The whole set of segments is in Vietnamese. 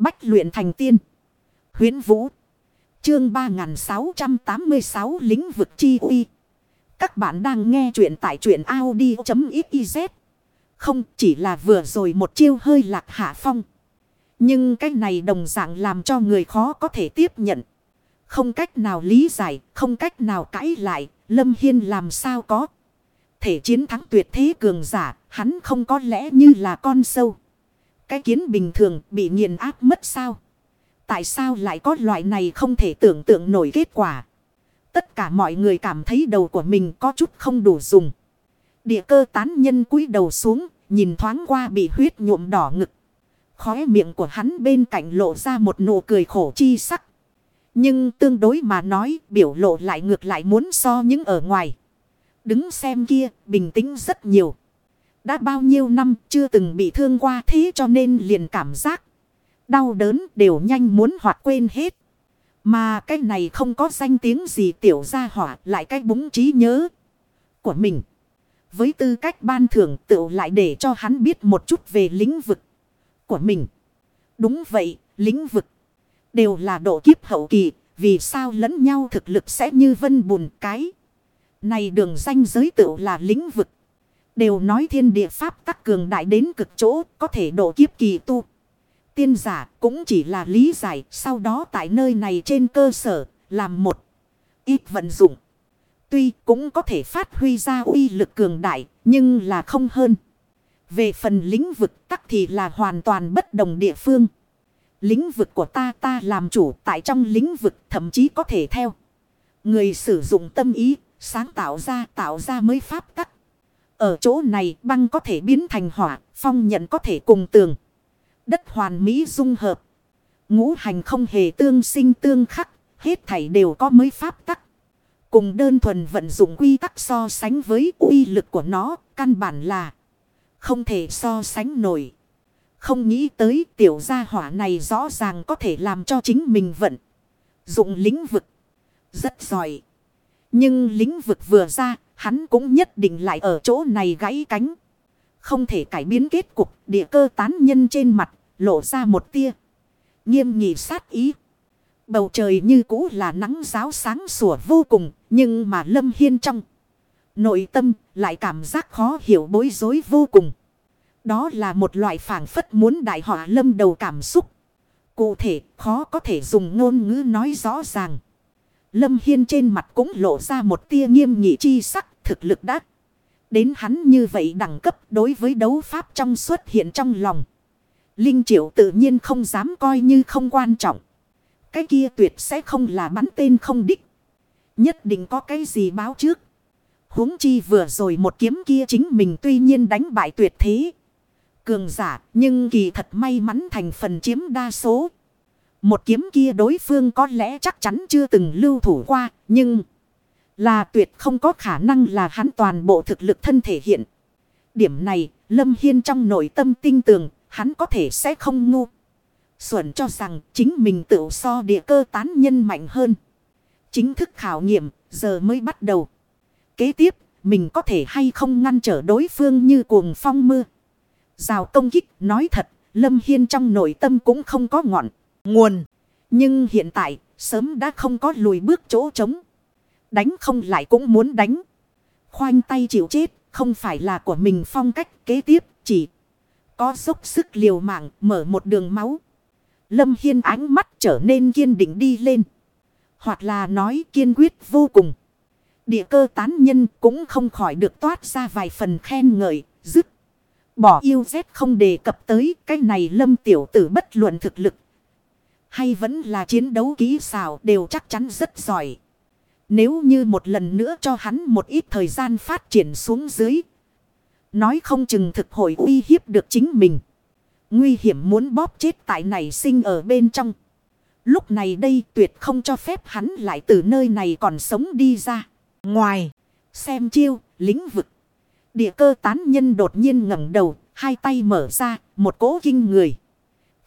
Bách luyện thành tiên. huyễn Vũ. Chương 3686 lĩnh vực chi uy. Các bạn đang nghe truyện tại truyện Audi.xyz. Không chỉ là vừa rồi một chiêu hơi lạc hạ phong. Nhưng cái này đồng dạng làm cho người khó có thể tiếp nhận. Không cách nào lý giải, không cách nào cãi lại, Lâm Hiên làm sao có. Thể chiến thắng tuyệt thế cường giả, hắn không có lẽ như là con sâu. Cái kiến bình thường bị nghiền áp mất sao? Tại sao lại có loại này không thể tưởng tượng nổi kết quả? Tất cả mọi người cảm thấy đầu của mình có chút không đủ dùng. Địa cơ tán nhân cúi đầu xuống, nhìn thoáng qua bị huyết nhuộm đỏ ngực. Khóe miệng của hắn bên cạnh lộ ra một nụ cười khổ chi sắc. Nhưng tương đối mà nói biểu lộ lại ngược lại muốn so những ở ngoài. Đứng xem kia bình tĩnh rất nhiều. Đã bao nhiêu năm chưa từng bị thương qua thế cho nên liền cảm giác. Đau đớn đều nhanh muốn hoặc quên hết. Mà cái này không có danh tiếng gì tiểu gia hỏa lại cái búng trí nhớ của mình. Với tư cách ban thưởng tựu lại để cho hắn biết một chút về lĩnh vực của mình. Đúng vậy, lĩnh vực đều là độ kiếp hậu kỳ, vì sao lẫn nhau thực lực sẽ như vân bùn cái. Này đường danh giới tựu là lĩnh vực. Đều nói thiên địa pháp tắc cường đại đến cực chỗ, có thể độ kiếp kỳ tu. Tiên giả cũng chỉ là lý giải, sau đó tại nơi này trên cơ sở, làm một ít vận dụng. Tuy cũng có thể phát huy ra uy lực cường đại, nhưng là không hơn. Về phần lĩnh vực tắc thì là hoàn toàn bất đồng địa phương. Lĩnh vực của ta ta làm chủ tại trong lĩnh vực, thậm chí có thể theo. Người sử dụng tâm ý, sáng tạo ra tạo ra mới pháp tắc. Ở chỗ này băng có thể biến thành hỏa, phong nhận có thể cùng tường. Đất hoàn mỹ dung hợp. Ngũ hành không hề tương sinh tương khắc, hết thảy đều có mới pháp tắc. Cùng đơn thuần vận dụng quy tắc so sánh với uy lực của nó, căn bản là không thể so sánh nổi. Không nghĩ tới tiểu gia hỏa này rõ ràng có thể làm cho chính mình vận. Dụng lĩnh vực. Rất giỏi. Nhưng lĩnh vực vừa ra, hắn cũng nhất định lại ở chỗ này gãy cánh. Không thể cải biến kết cục địa cơ tán nhân trên mặt, lộ ra một tia. Nghiêm nghị sát ý. Bầu trời như cũ là nắng giáo sáng sủa vô cùng, nhưng mà lâm hiên trong. Nội tâm lại cảm giác khó hiểu bối rối vô cùng. Đó là một loại phản phất muốn đại họa lâm đầu cảm xúc. Cụ thể khó có thể dùng ngôn ngữ nói rõ ràng. Lâm Hiên trên mặt cũng lộ ra một tia nghiêm nghị chi sắc, thực lực đắc. Đến hắn như vậy đẳng cấp đối với đấu pháp trong xuất hiện trong lòng. Linh triệu tự nhiên không dám coi như không quan trọng. Cái kia tuyệt sẽ không là bắn tên không đích. Nhất định có cái gì báo trước. huống chi vừa rồi một kiếm kia chính mình tuy nhiên đánh bại tuyệt thế. Cường giả, nhưng kỳ thật may mắn thành phần chiếm đa số. Một kiếm kia đối phương có lẽ chắc chắn chưa từng lưu thủ qua, nhưng là tuyệt không có khả năng là hắn toàn bộ thực lực thân thể hiện. Điểm này, Lâm Hiên trong nội tâm tinh tường, hắn có thể sẽ không ngu. Xuẩn cho rằng chính mình tự so địa cơ tán nhân mạnh hơn. Chính thức khảo nghiệm, giờ mới bắt đầu. Kế tiếp, mình có thể hay không ngăn trở đối phương như cuồng phong mưa. Rào công kích, nói thật, Lâm Hiên trong nội tâm cũng không có ngọn nguồn. Nhưng hiện tại, sớm đã không có lùi bước chỗ trống. Đánh không lại cũng muốn đánh. Khoanh tay chịu chết, không phải là của mình phong cách kế tiếp, chỉ có dốc sức liều mạng mở một đường máu. Lâm Hiên ánh mắt trở nên kiên định đi lên. Hoặc là nói kiên quyết vô cùng. Địa cơ tán nhân cũng không khỏi được toát ra vài phần khen ngợi, dứt. Bỏ yêu dép không đề cập tới cái này lâm tiểu tử bất luận thực lực hay vẫn là chiến đấu kỹ xảo đều chắc chắn rất giỏi. Nếu như một lần nữa cho hắn một ít thời gian phát triển xuống dưới. Nói không chừng thực hội uy hiếp được chính mình. Nguy hiểm muốn bóp chết tại này sinh ở bên trong. Lúc này đây tuyệt không cho phép hắn lại từ nơi này còn sống đi ra. Ngoài, xem chiêu, lĩnh vực. Địa cơ tán nhân đột nhiên ngẩng đầu, hai tay mở ra, một cỗ kinh người.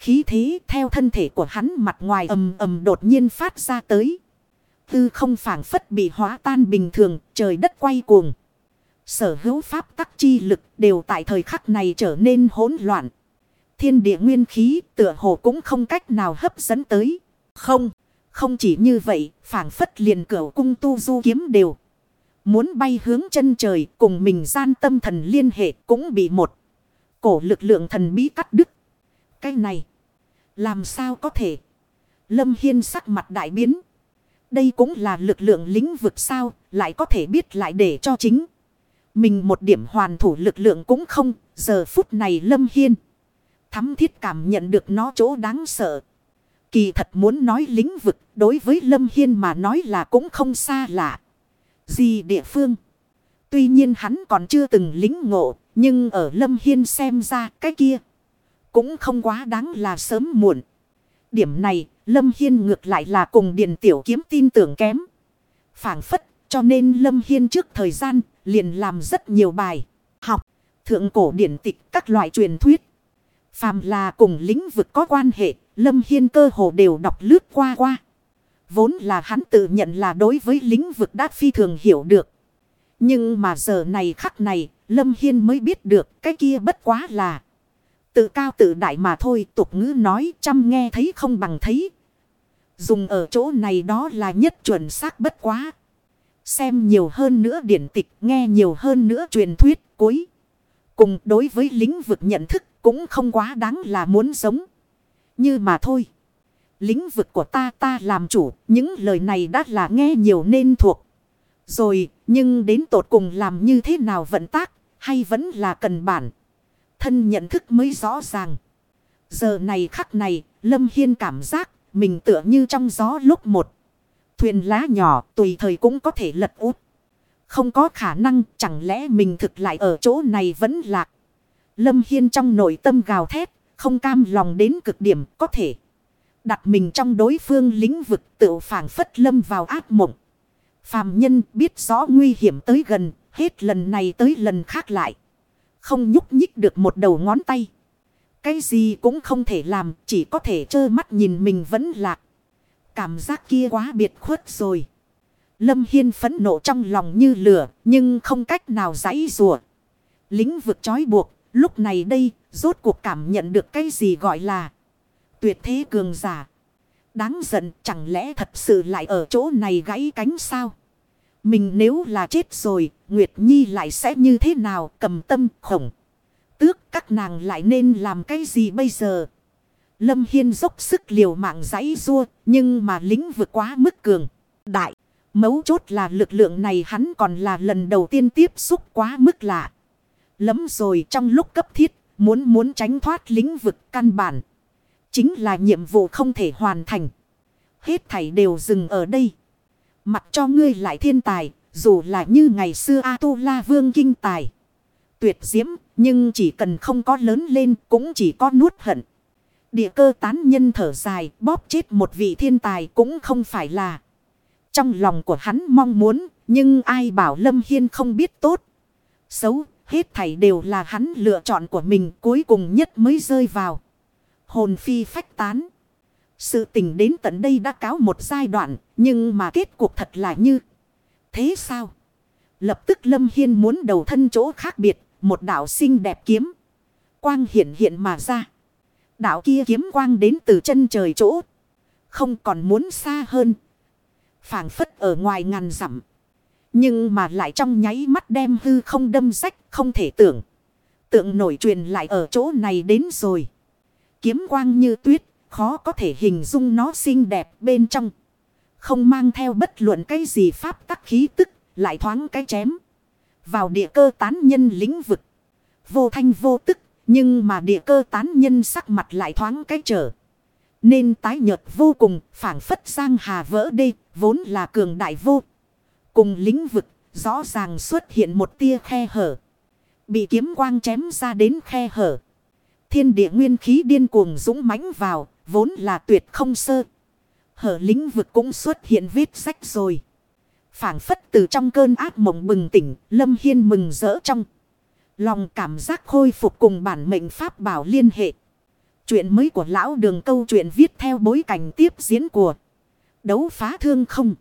Khí thế theo thân thể của hắn mặt ngoài ầm ầm đột nhiên phát ra tới. Tư không phản phất bị hóa tan bình thường, trời đất quay cuồng. Sở hữu pháp tắc chi lực đều tại thời khắc này trở nên hỗn loạn. thiên địa nguyên khí tựa hồ cũng không cách nào hấp dẫn tới. Không, không chỉ như vậy, phảng phất liền cửu cung tu du kiếm đều. Muốn bay hướng chân trời cùng mình gian tâm thần liên hệ cũng bị một cổ lực lượng thần bí cắt đứt. Cái này, làm sao có thể? Lâm Hiên sắc mặt đại biến. Đây cũng là lực lượng lĩnh vực sao, lại có thể biết lại để cho chính. Mình một điểm hoàn thủ lực lượng cũng không, giờ phút này Lâm Hiên. Thắm thiết cảm nhận được nó chỗ đáng sợ. Kỳ thật muốn nói lĩnh vực, đối với Lâm Hiên mà nói là cũng không xa lạ. Gì địa phương? Tuy nhiên hắn còn chưa từng lính ngộ, nhưng ở Lâm Hiên xem ra cái kia. Cũng không quá đáng là sớm muộn. Điểm này, Lâm Hiên ngược lại là cùng Điền Tiểu Kiếm tin tưởng kém. phảng phất, cho nên Lâm Hiên trước thời gian, liền làm rất nhiều bài. Học, thượng cổ điển tịch, các loại truyền thuyết. Phàm là cùng lĩnh vực có quan hệ, Lâm Hiên cơ hồ đều đọc lướt qua qua. Vốn là hắn tự nhận là đối với lĩnh vực đã phi thường hiểu được. Nhưng mà giờ này khắc này, Lâm Hiên mới biết được cái kia bất quá là tự cao tự đại mà thôi, tục ngữ nói, chăm nghe thấy không bằng thấy. Dùng ở chỗ này đó là nhất chuẩn xác bất quá. Xem nhiều hơn nữa điển tịch, nghe nhiều hơn nữa truyền thuyết, cuối. Cùng đối với lĩnh vực nhận thức cũng không quá đáng là muốn sống. Như mà thôi. Lĩnh vực của ta ta làm chủ, những lời này đã là nghe nhiều nên thuộc. Rồi, nhưng đến tột cùng làm như thế nào vận tác, hay vẫn là cần bản thân nhận thức mới rõ ràng. Giờ này khắc này, Lâm Hiên cảm giác mình tựa như trong gió lúc một. Thuyền lá nhỏ tùy thời cũng có thể lật út. Không có khả năng chẳng lẽ mình thực lại ở chỗ này vẫn lạc. Lâm Hiên trong nội tâm gào thét, không cam lòng đến cực điểm có thể. Đặt mình trong đối phương lĩnh vực tự phản phất lâm vào ác mộng. Phàm nhân biết rõ nguy hiểm tới gần, hết lần này tới lần khác lại. Không nhúc nhích được một đầu ngón tay. Cái gì cũng không thể làm, chỉ có thể trơ mắt nhìn mình vẫn lạc. Cảm giác kia quá biệt khuất rồi. Lâm Hiên phẫn nộ trong lòng như lửa, nhưng không cách nào giãy rùa. Lính vực trói buộc, lúc này đây, rốt cuộc cảm nhận được cái gì gọi là tuyệt thế cường giả. Đáng giận, chẳng lẽ thật sự lại ở chỗ này gãy cánh sao? Mình nếu là chết rồi, Nguyệt Nhi lại sẽ như thế nào cầm tâm khổng. Tước các nàng lại nên làm cái gì bây giờ? Lâm Hiên dốc sức liều mạng giấy rua, nhưng mà lính vượt quá mức cường. Đại, mấu chốt là lực lượng này hắn còn là lần đầu tiên tiếp xúc quá mức lạ. Lấm rồi trong lúc cấp thiết, muốn muốn tránh thoát lĩnh vực căn bản. Chính là nhiệm vụ không thể hoàn thành. Hết thảy đều dừng ở đây. Mặc cho ngươi lại thiên tài, dù là như ngày xưa A-tu-la vương kinh tài. Tuyệt diễm, nhưng chỉ cần không có lớn lên cũng chỉ có nuốt hận. Địa cơ tán nhân thở dài, bóp chết một vị thiên tài cũng không phải là. Trong lòng của hắn mong muốn, nhưng ai bảo Lâm Hiên không biết tốt. Xấu, hết thảy đều là hắn lựa chọn của mình cuối cùng nhất mới rơi vào. Hồn phi phách tán. Sự tình đến tận đây đã cáo một giai đoạn, nhưng mà kết cuộc thật là như. Thế sao? Lập tức Lâm Hiên muốn đầu thân chỗ khác biệt, một đạo xinh đẹp kiếm. Quang hiện hiện mà ra. Đạo kia kiếm quang đến từ chân trời chỗ. Không còn muốn xa hơn. phảng phất ở ngoài ngàn dặm. Nhưng mà lại trong nháy mắt đem hư không đâm rách, không thể tưởng. Tượng nổi truyền lại ở chỗ này đến rồi. Kiếm quang như tuyết, khó có thể hình dung nó xinh đẹp bên trong. Không mang theo bất luận cái gì pháp tắc khí tức, lại thoáng cái chém. Vào địa cơ tán nhân lĩnh vực. Vô thanh vô tức, nhưng mà địa cơ tán nhân sắc mặt lại thoáng cái trở. Nên tái nhợt vô cùng, phảng phất sang hà vỡ đê, vốn là cường đại vô. Cùng lĩnh vực, rõ ràng xuất hiện một tia khe hở. Bị kiếm quang chém ra đến khe hở. Thiên địa nguyên khí điên cuồng dũng mãnh vào, vốn là tuyệt không sơ. Hở lĩnh vực cũng xuất hiện vết sách rồi. phảng phất từ trong cơn ác mộng bừng tỉnh, Lâm Hiên mừng rỡ trong. Lòng cảm giác khôi phục cùng bản mệnh pháp bảo liên hệ. Chuyện mới của lão đường câu chuyện viết theo bối cảnh tiếp diễn của đấu phá thương không.